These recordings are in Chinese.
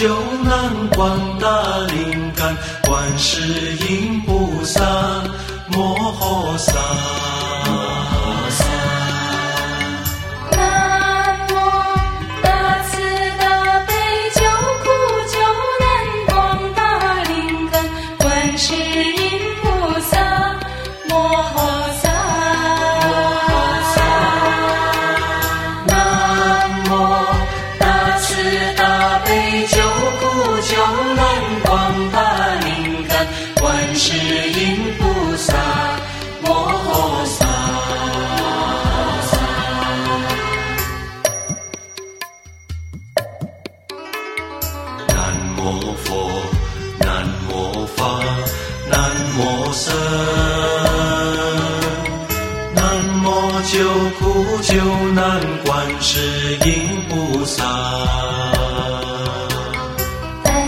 就能广大灵感观世音菩萨摩诃萨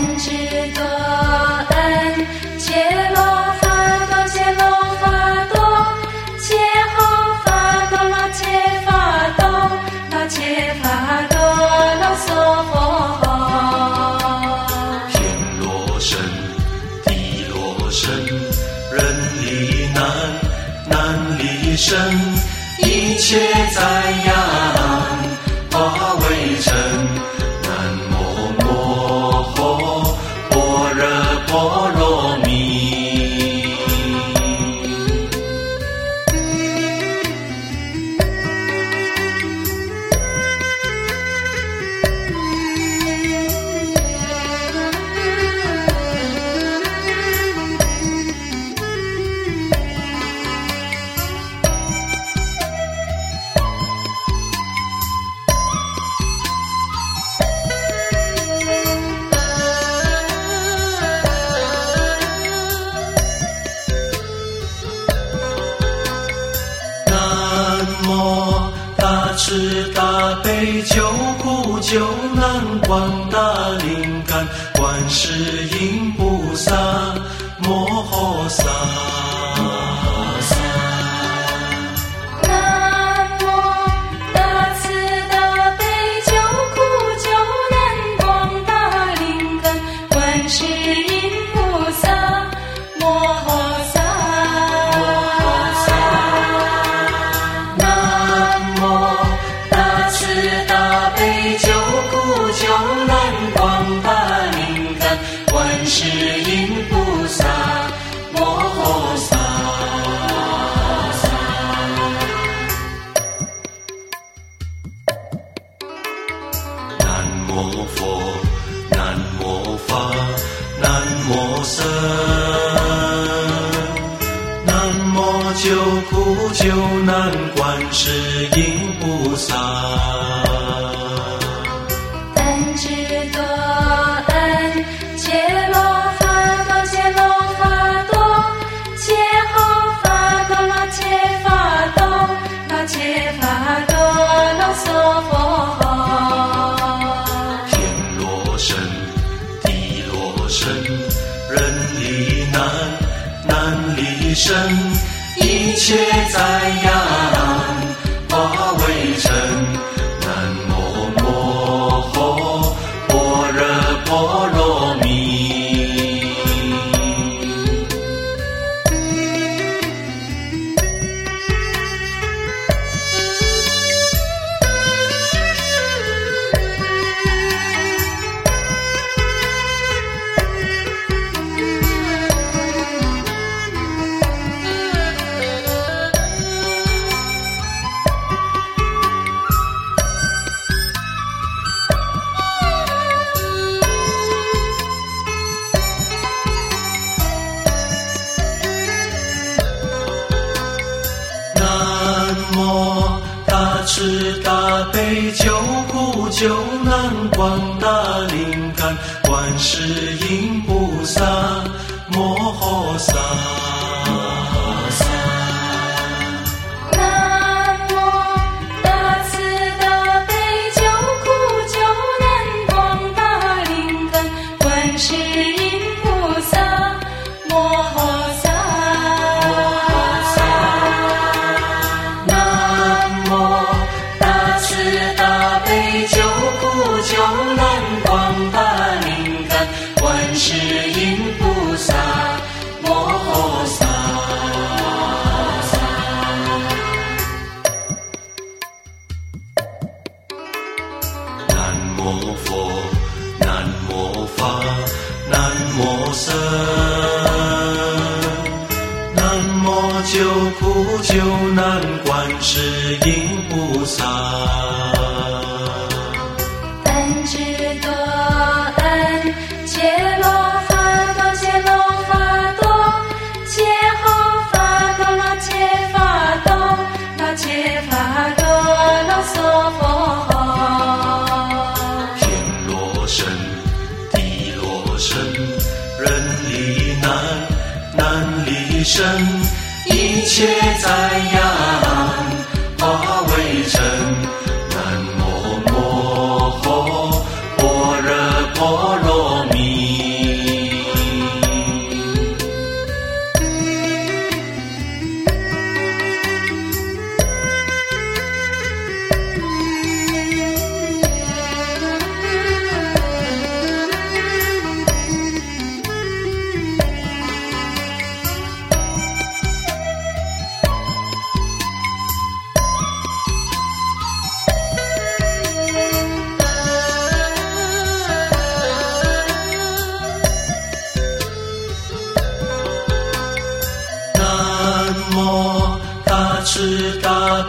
天之歌。杯酒苦，酒难欢。谢赞扬。one night.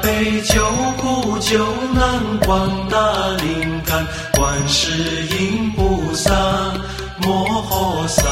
杯酒苦酒难广大灵感观世音菩萨摩诃萨。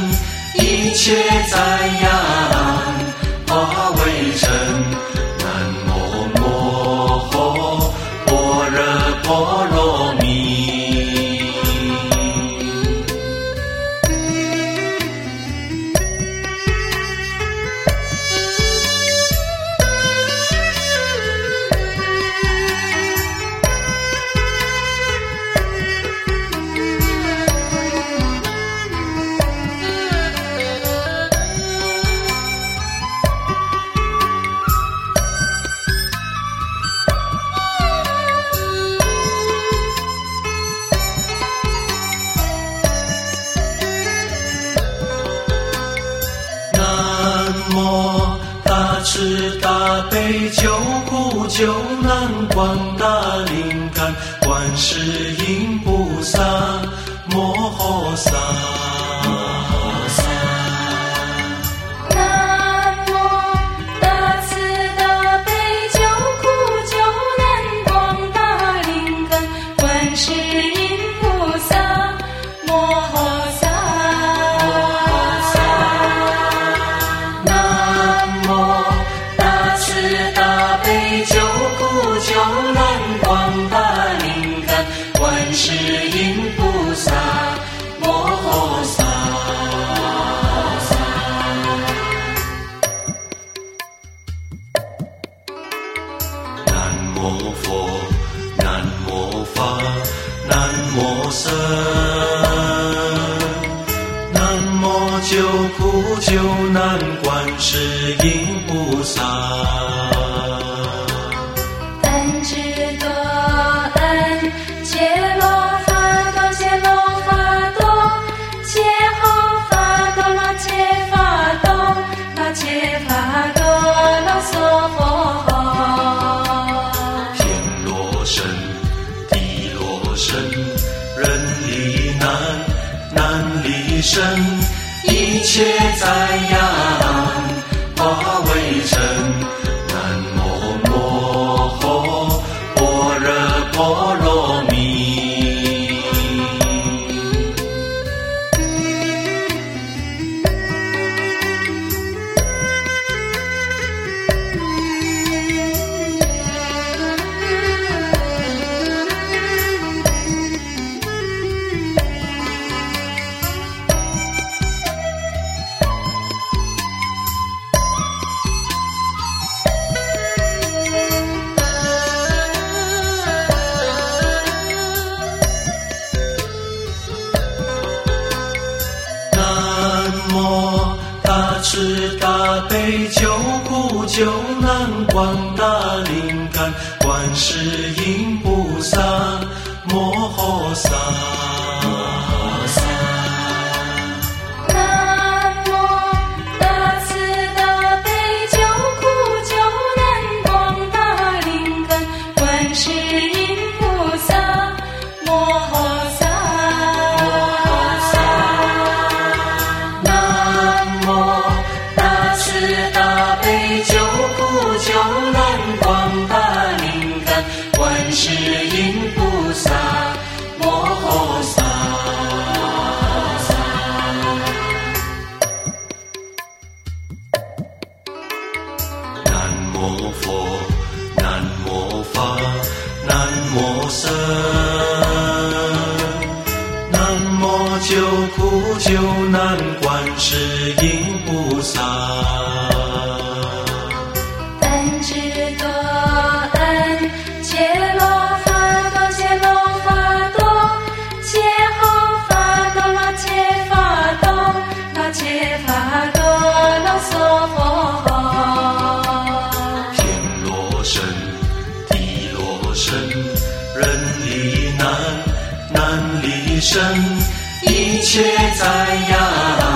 一切在呀大慈大悲，救苦救难，广大灵感，观世音菩萨，摩诃萨。摩佛，南无法，南无僧，南无救苦救难观世音菩萨。inside. 慈大悲救苦救难广大灵感观世音。生南无救苦救难观世音菩萨。生一切在呀